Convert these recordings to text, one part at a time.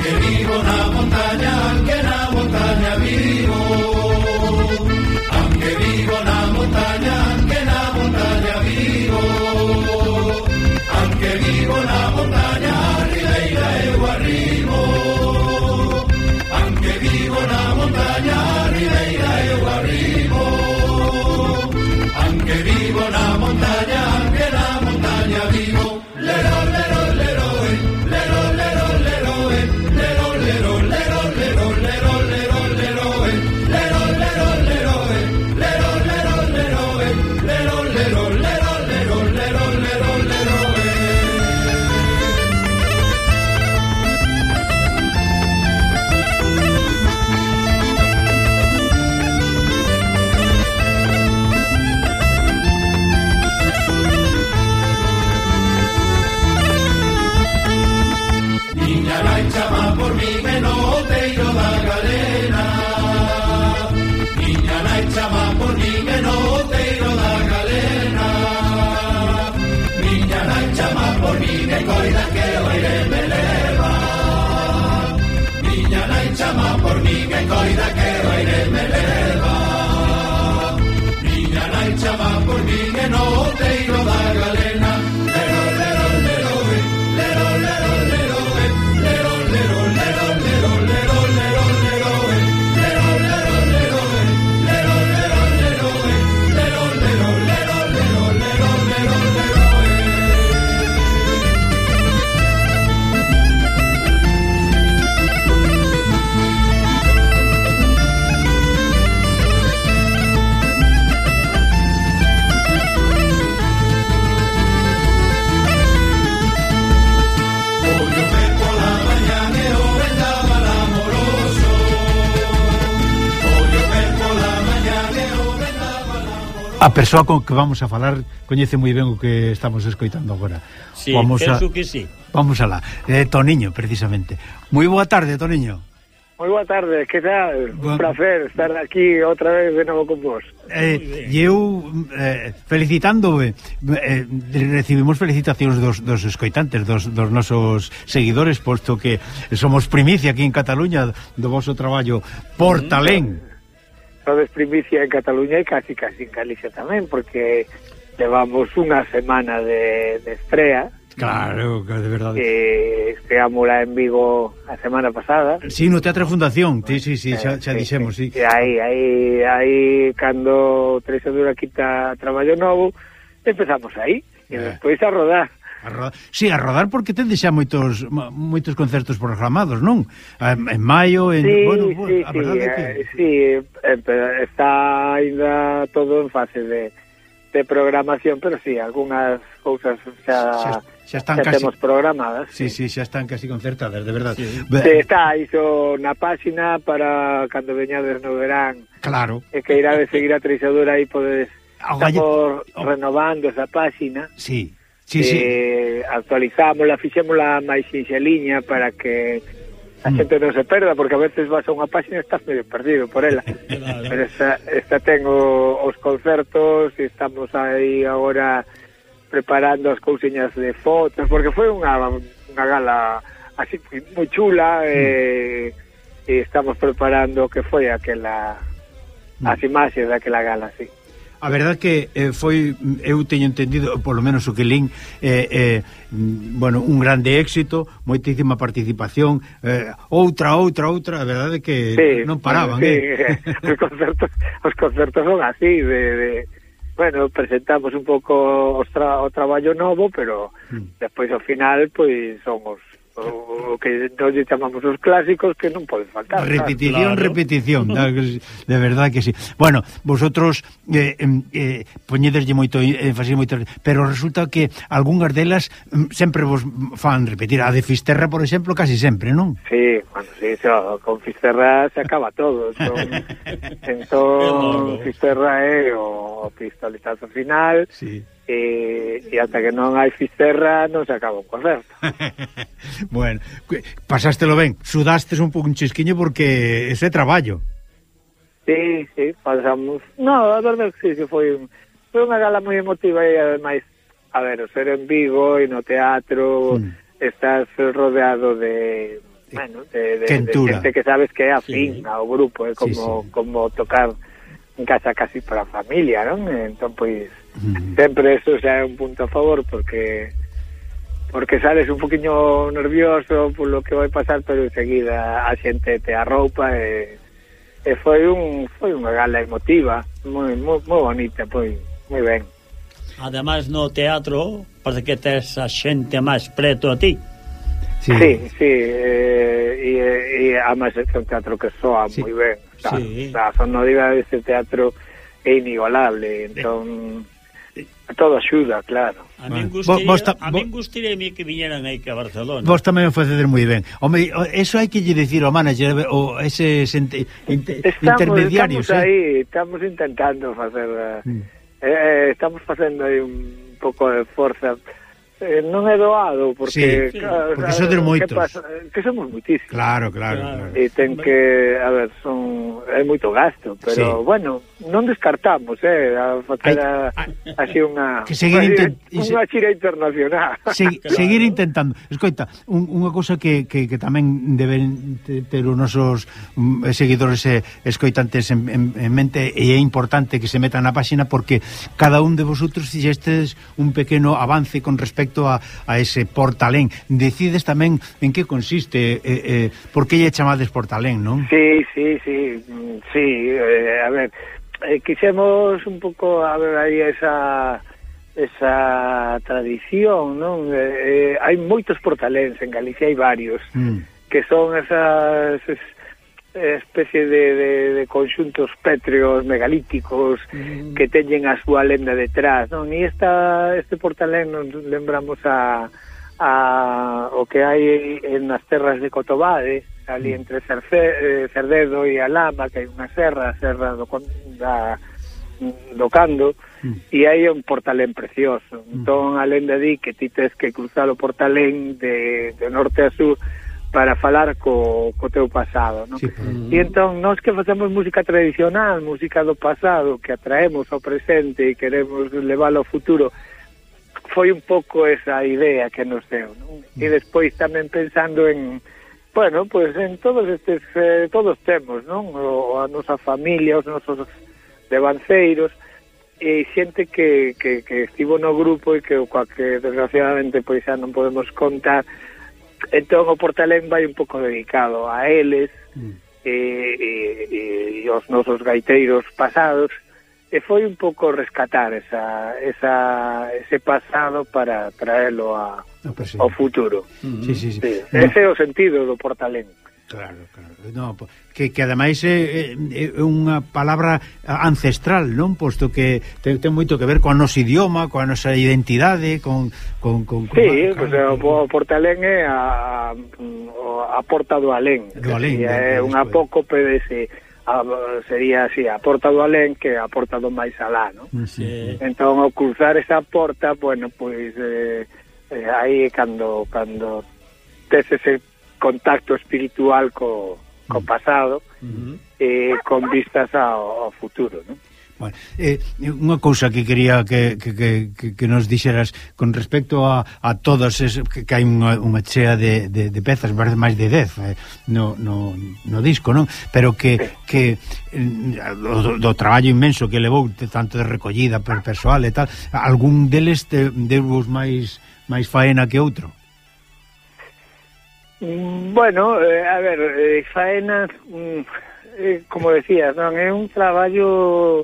que vivo na montaña, que na montaña vivo. Aunque vivo na montaña, que na montaña vivo. Aunque vivo na montaña. Friday, my name, A persoa con que vamos a falar coñece moi ben o que estamos escoitando agora. Sí, vamos penso a... que sí. Vamos alá. Eh, Toniño, precisamente. Moi boa tarde, Toniño. Moi boa tarde, que tal? Boa... Un placer estar aquí outra vez de novo con vos. Eh, e eu eh, felicitando eh, recibimos felicitacións dos, dos escoitantes, dos, dos nosos seguidores, posto que somos primicia aquí en Cataluña do vosso traballo por mm -hmm. Talén sodes primicia en Cataluña e casi casi en Galicia tamén, porque levamos unha semana de, de estrea. Claro, de verdade. Que estreámosla en Vigo a semana pasada. Sí, no Teatro Fundación, sí, sí, sí, xa, xa eh, dixemos, sí. sí. Aí, aí, aí, cando Teresa Dura quita traballo novo, empezamos aí, e eh. despois a rodar. A rodar, sí, a rodar porque tendes xa moitos moitos concertos programados, non? En maio, en... Sí, bueno, sí, a verdade sí, eh, que... sí, eh, está ainda todo en fase de, de programación, pero sí, algunhas cousas xa, xa, xa están xa casi, temos programadas. Sí, sí, sí, xa están casi concertadas, de verdade. Sí. Be... Sí, está iso na páxina para cando veñades no verán. Claro. E que irades seguir a Treixadura aí podedes Estamos Galle... renovando esa páxina. Sí sí, sí. eh, actualizámola, fixémola máis sinxeliña para que a mm. xente non se perda porque a veces vas a unha páxina e estás medio perdido por ela claro. pero esta, esta tengo os concertos e estamos aí agora preparando as cousiñas de fotos porque foi unha, unha gala así moi chula mm. e, e estamos preparando que foi aquela mm. as imaxes daquela gala, sí A verdade que eh, foi eu teño entendido, polo menos o que lin, eh, eh, bueno, un grande éxito, moitísima participación, eh, outra, outra, outra, a verdade que sí, non paraban, sí, eh. Os concertos, os concertos son así de, de bueno, presentamos un pouco os tra, o traballo novo, pero mm. despois ao final pois son os o, que nos chamamos os clásicos que non poden faltar. Repetición, claro. repetición, de verdad que sí. Bueno, vosotros eh, eh, poñedeslle moito énfasis moito, pero resulta que algunhas delas sempre vos fan repetir. A de Fisterra, por exemplo, casi sempre, non? Sí, bueno, sí, so, con Fisterra se acaba todo. Son, entón, entón Fisterra é eh, o pistoletazo final, sí e, e ata que non hai fisterra non se acaba un concerto bueno, pasástelo ben sudastes un pouco un chisquiño porque ese traballo sí, sí, pasamos no, a verdade sí, que foi foi unha gala moi emotiva e ademais a ver, o ser en Vigo e no teatro mm. estás rodeado de bueno, de, de, de gente que sabes que é afín sí. ao grupo é como, sí, sí. como tocar en casa casi para a familia, non? entón pois pues, Mm. Sempre eso xa é un punto a favor porque porque sales un poquinho nervioso por lo que vai pasar, pero enseguida a xente te arroupa e, e foi un foi unha gala emotiva, moi moi, moi bonita, foi moi ben. Ademais no teatro, parece que tes a xente máis preto a ti. Sí, sí, sí eh, e, e además é un teatro que soa sí. moi ben. O sea, sí. a sonoridade deste teatro é inigualable, entón... Sí todo axuda, claro. A min gustaría, vos, ta, a min gustaría que viñeran aí que a Barcelona. Vos tamén o facedes moi ben. Home, eso hai que lle dicir ao manager o ese ente, ente, estamos, intermediarios, estamos eh? aí, estamos intentando facer eh, mm. eh, estamos facendo aí un pouco de forza Eh, non é doado porque sí, claro, porque son eh, moitos. Que, pasa, que somos moitísimos. Claro, claro, claro. E ten que, a ver, son é moito gasto, pero sí. bueno, non descartamos, eh, a facer a, así unha que seguir intent... unha xira internacional. Se, claro. Seguir intentando. Escoita, un, unha cousa que, que, que tamén deben ter os nosos mm, seguidores e escoitantes en, en, en mente e é importante que se metan na páxina porque cada un de vosotros fixestes un pequeno avance con respecto a, a ese portalén. Decides tamén en que consiste, eh, eh, por que lle chamades portalén, non? Sí, sí, sí, mm, sí, eh, a ver, eh, quixemos un pouco abrir aí esa esa tradición, non? Eh, eh, hai moitos portaléns en Galicia, hai varios, mm. que son esas, es, especie de, de, de conxuntos pétreos megalíticos mm. que teñen a súa lenda detrás, non? E esta, este portalén nos lembramos a, a o que hai en as terras de Cotobade, ali entre Cerce, eh, Cerdedo e Alama, que hai unha serra, a serra do, da, do Cando, mm. e hai un portalén precioso. Mm. Entón, alén de di que ti tes que cruzar o portalén de, de norte a sur para falar co, co teu pasado, non? Sí, pero... E entón, nós que facemos música tradicional, música do pasado, que atraemos ao presente e queremos leválo ao futuro, foi un pouco esa idea que nos deu, non? E mm. despois tamén pensando en Bueno, pues, en todos estes eh, todos temos, non? O, a nosa familia, os nosos devanceiros e xente que, que, que estivo no grupo e que coa que desgraciadamente pois xa non podemos contar. Entón o Portalén vai un pouco dedicado a eles mm. e, e, e, e os nosos gaiteiros pasados e foi un pouco rescatar esa, esa, ese pasado para traelo a, ao futuro. Mm -hmm. sí, sí, sí. Sí. Ese é o sentido do portalén. Claro, claro. No, que, que ademais é, é, é unha palabra ancestral, non? Posto que ten, ten moito que ver coa nosa idioma, coa nosa identidade, con... con, con, con sí, con, pues, con, o, o portalén é a, a, porta do alén. Do alén. É, é unha apócope dese... De a, sería así, a porta do alén que a porta do máis alá, non? Sí. Entón, ao cruzar esa porta, bueno, pois eh, eh, aí cando cando tes ese contacto espiritual co, co mm. pasado uh -huh. eh, con vistas ao, ao futuro, non? Bueno, eh, unha cousa que quería que, que, que, que nos dixeras con respecto a, a todos es, que, que hai unha, unha chea de, de, de pezas, parece máis de 10 eh, no, no, no disco, non? Pero que, que eh, do, do traballo inmenso que levou tanto de recollida per persoal e tal, algún deles te, deus máis máis faena que outro? Mm, bueno, eh, a ver, eh, faena, mm, eh, como decías, non é un traballo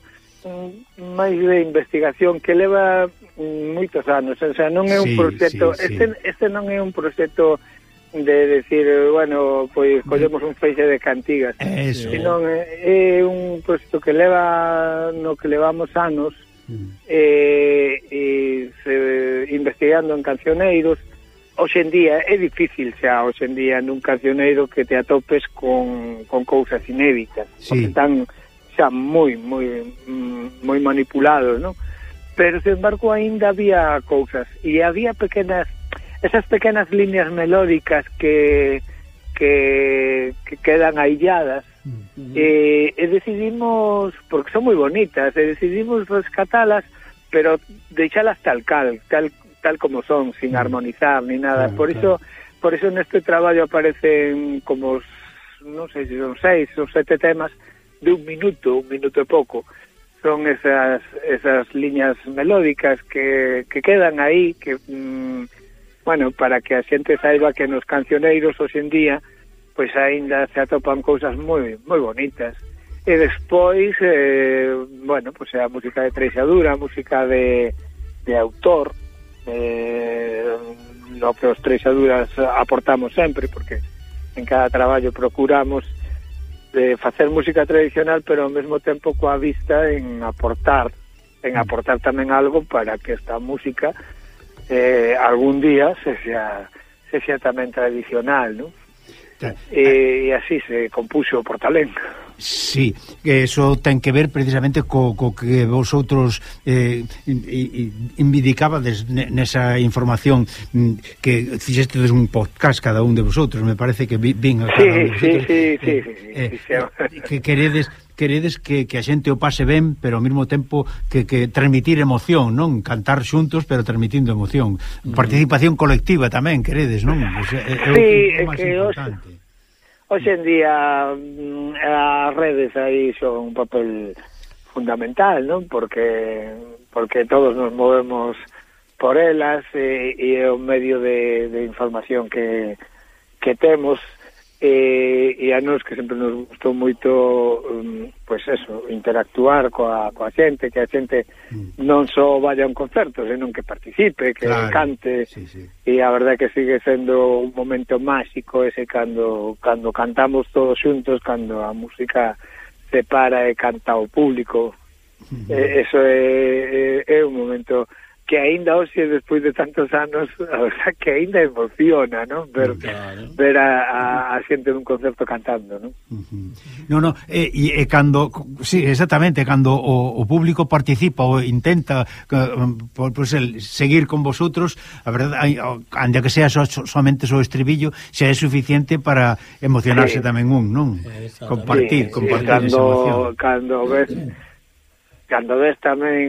máis de investigación que leva moitos anos, o sea, non é un sí, proxecto, sí, sí. este este non é un proxecto de decir, bueno, pois collemos un feixe de cantigas, Eso. senón é, é un proxecto que leva no que levamos anos mm. eh, e se, investigando en cancioneiros hoxe en día é difícil xa hoxe en día nun cancioneiro que te atopes con, con cousas inéditas sí. porque están xa moi moi moi mm, manipulados, non? Pero sen embargo aínda había cousas e había pequenas esas pequenas líneas melódicas que que, que quedan ailladas uh eh, -huh. e, e decidimos porque son moi bonitas e decidimos rescatalas pero deixalas tal cal tal, tal como son, sin mm. armonizar ni nada, claro, por claro. iso por iso neste traballo aparecen como non sei se son seis ou sete temas de un minuto, un minuto e pouco. Son esas, esas liñas melódicas que, que quedan aí, que, mm, bueno, para que a xente saiba que nos cancioneiros hoxendía, pois aínda se atopan cousas moi moi bonitas. E despois, eh, bueno, pois a música de treixadura, a música de, de autor, eh, no que os treixaduras aportamos sempre, porque en cada traballo procuramos de facer música tradicional, pero ao mesmo tempo coa vista en aportar, en mm. aportar tamén algo para que esta música eh, algún día se sea, se sea tamén tradicional, non? E, e así se compuxo o Portalén. Sí, eso ten que ver precisamente co, co que vosotros eh, indicabades nesa información que fixestedes un podcast cada un de vosotros, me parece que vin a cada sí, un de vosotros, sí, sí, sí, sí, sí, sí, sí, sí, sí, sí, queredes que, que a xente o pase ben, pero ao mesmo tempo que, que transmitir emoción, non? Cantar xuntos, pero transmitindo emoción. Mm. Participación colectiva tamén, queredes, non? O sea, é, é, sí, é, é que importante. Hoxe en día mm, as redes aí son un papel fundamental, non? Porque porque todos nos movemos por elas e, e é o medio de, de información que, que temos e, e a nos que sempre nos gustou moito um, pois eso, interactuar coa, coa xente, que a xente mm. non só vaya a un concerto, senón que participe, que claro. cante sí, sí. e a verdade que sigue sendo un momento máxico ese cando, cando cantamos todos xuntos, cando a música se para e canta o público mm. e, eso é, é, é un momento que aínda hoxe despois de tantos anos, o sea, que aínda emociona, non? Ver claro. ver a, a, a xente dun concerto cantando, non? Uh -huh. No, no, e, e, e cando sí, exactamente, cando o, o público participa ou intenta uh, pues, el, seguir con vosotros, a verdade, anda que sea so, somente o so estribillo, xa é suficiente para emocionarse sí. tamén un, non? Sí, compartir, sí, compartir sí, cando, esa emoción. Cando ves cando ves tamén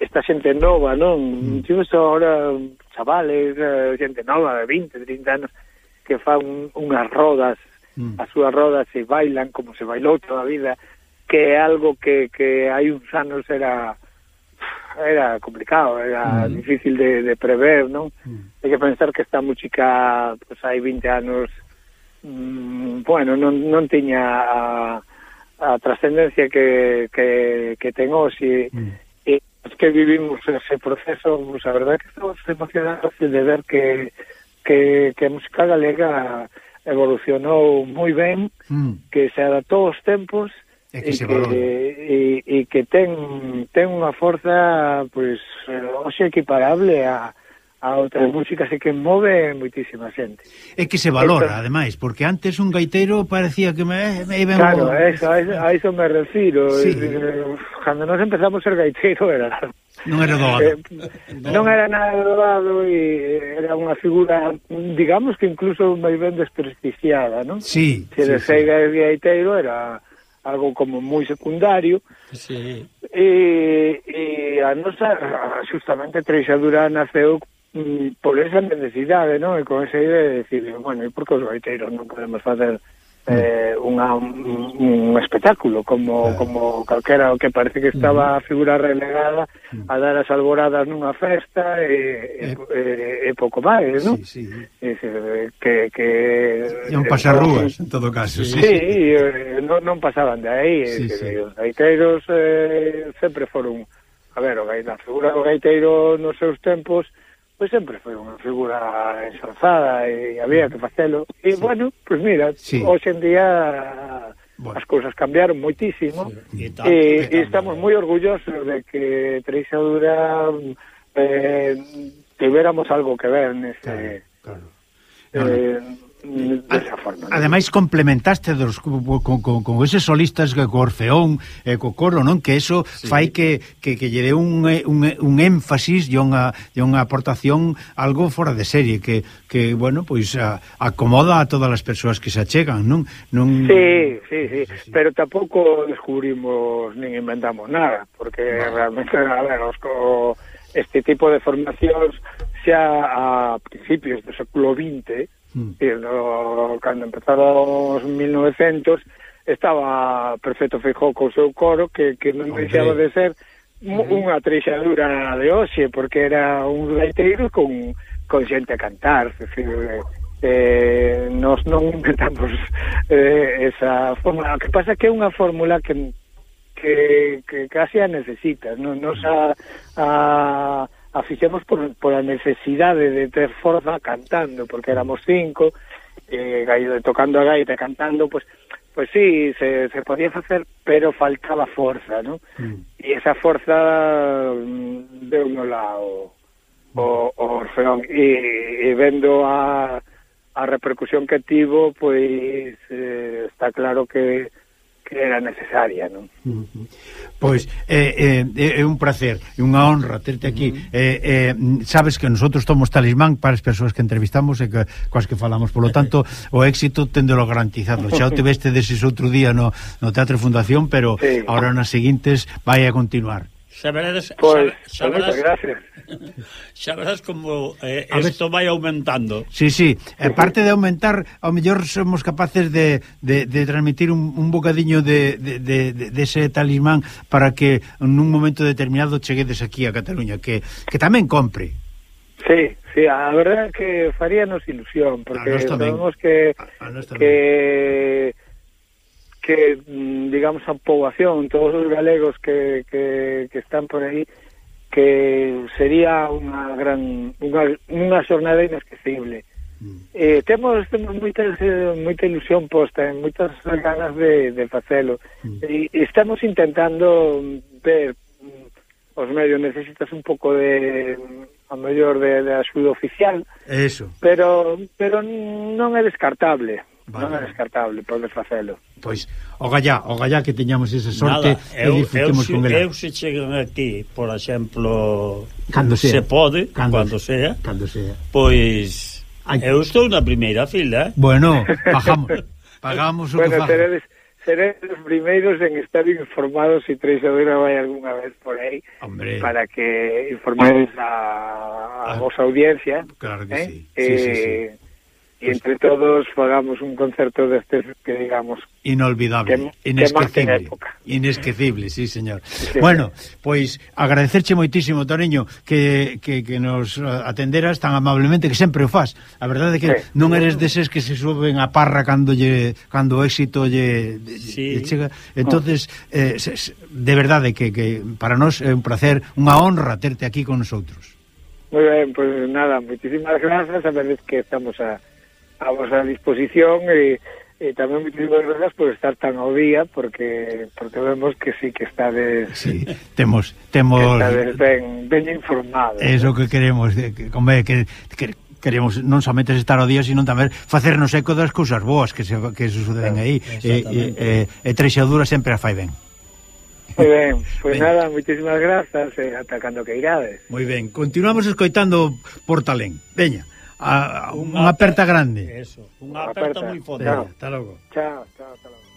esta xente nova, non? Mm. Tivemos ahora chavales, eh, xente nova, de 20, 30 anos, que fan un, unhas rodas, mm. as súas rodas se bailan como se bailou toda a vida, que é algo que, que hai uns anos era era complicado, era mm. difícil de, de prever, non? Mm. Hai que pensar que esta música, pues, hai 20 anos, mm, bueno, non, non tiña a, a trascendencia que, que, que ten hoxe, mm que vivimos ese proceso, pues, a verdade que estamos emocionados de ver que, que, que a música galega evolucionou moi ben, mm. que se adaptou aos tempos e que, e que, e, e que ten, ten unha forza pois, hoxe equiparable a, a outras músicas e que move moitísima xente. É que se valora, Esto... ademais, porque antes un gaiteiro parecía que me... me iba claro, a eso, a, eso, a eso me refiro. Sí. Cando nos empezamos a ser gaiteiro era... Non era doado. Eh, non era nada doado e eh, era unha figura, digamos que incluso moi ben desprestigiada, non? Sí. Se sí, de sí. gaiteiro era algo como moi secundario. Sí. E, e a nosa, justamente, Treixadura naceu Mm, por esa necesidade, non? E con esa idea de decir, bueno, e por que os gaiteiros non podemos facer mm. eh, unha, un, un espectáculo como, claro. como calquera o que parece que estaba mm-hmm. a figura relegada mm. a dar as alboradas nunha festa e, e, eh. e, e pouco máis, non? Sí, sí. E, que, que, e un pasarrúas, en todo caso. Sí, sí, sí. Eh, non, non pasaban de aí. Sí, e, sí. Os gaiteiros eh, sempre foron... A ver, o gaita, a figura do gaiteiro nos seus tempos pois sempre foi unha figura ensalzada e había que facelo. E, sí. bueno, pois pues mira, sí. hoxe en día bueno. as cousas cambiaron moitísimo sí. e, e, e estamos moi orgullosos de que Teresa Dura eh, tiveramos algo que ver neste... Claro, claro. Eh, Mm, desa forma. A, ademais complementaste dos, con, con, con eses solistas que co Orfeón e co coro, non? Que eso sí. fai que que que lle dé un, eh, un, eh, un énfasis e unha e unha aportación algo fora de serie que que bueno, pois a, acomoda a todas as persoas que se achegan, non? Non Sí, sí, sí, sí, sí. pero tampouco descubrimos nin inventamos nada, porque no. realmente a ver, os co, este tipo de formacións xa a principios do século 20 Mm. Sí, no, cando empezaron os 1900 estaba Perfecto Feijó co seu coro que, que non Hombre. deixaba de ser mm-hmm. unha treixadura de hoxe porque era un leiteiro con, con xente a cantar decir, eh, eh, nos non inventamos eh, esa fórmula o que pasa que é unha fórmula que que, que casi a necesitas non nos a, a a fixemos por, por a necesidade de ter forza cantando, porque éramos cinco, eh, tocando a gaita, cantando, pues, pues sí, se, se podía facer, pero faltaba forza, ¿no? Mm. E esa forza mm, deu no lado o, o, o Orfeón. E, e vendo a, a repercusión que tivo, pois eh, está claro que que era necesaria, non? Uh -huh. Pois eh, eh, é, eh, é un placer, é unha honra terte aquí. Uh -huh. eh, eh, sabes que nosotros somos talismán para as persoas que entrevistamos e que, coas que falamos, polo tanto, o éxito tendelo garantizado. Xa o te veste deses outro día no, no Teatro Fundación, pero sí. ahora nas seguintes vai a continuar. Saberades, pues, pois, moitas gracias. Xa verás como eh, isto vai aumentando. Sí, sí, e parte de aumentar, ao mellor somos capaces de, de, de transmitir un, un bocadiño de, de, de, de ese talismán para que nun momento determinado cheguedes aquí a Cataluña, que, que tamén compre. Sí, sí, a verdad é que faríanos ilusión, porque sabemos que... Que que mm, digamos a poboación, todos os galegos que, que, que están por aí que sería unha gran unha, unha xornada inesquecible. Mm. Eh, temos temos moita moita ilusión posta, eh, moitas ganas de, de facelo. Mm. E estamos intentando ver mm, os medios necesitas un pouco de mm, a mellor de, de axuda oficial. Eso. Pero pero non é descartable. Vale. Non é descartable poder facelo. Pois, o gallá, o gallá que teñamos esa sorte Nada, eu, e disfrutemos eu, con ela. Eu se chegan aquí, por exemplo, cando sea, se pode, cando, cando sea, cando sea, pois Ay. eu estou na primeira fila. Eh? Bueno, pagamos, pagamos o bueno, que pagamos. Seréis os primeiros en estar informados se si Treixadura vai algunha vez por aí Hombre. para que informéis a, a ah, vosa audiencia claro que eh? sí. Sí, eh, sí, sí. Eh, E entre todos fagamos un concerto destes que digamos inolvidable, que, inesquecible, que inesquecible, sí, señor. Sí. Bueno, pois agradecerche moitísimo, Toreño, que, que, que nos atenderas tan amablemente que sempre o faz. A verdade é que sí. non eres deses que se suben a parra cando lle cando o éxito lle, sí. lle chega. Entonces, eh, de verdade que, que para nós é un placer, unha honra terte aquí con nosotros. moi ben, pois pues nada, moitísimas gracias. A ver que estamos a a vosa disposición e, e tamén muchísimas grazas por estar tan ao día porque porque vemos que sí que estades sí, temos temos estades ben, ben informado eso que queremos que, como é que, que queremos non somente estar ao día, sino tamén facernos eco das cousas boas que se que suceden aí. Eh, e, e, e, e trexadura sempre a fai ben. Moi ben, pois pues ben. nada, moitísimas grazas e ata cando que irades. Moi ben, continuamos escoitando Portalén. Veña. a, a aperta grande. Eso, una, una aperta, muy fuerte. Hasta luego. Chao, chao, hasta luego.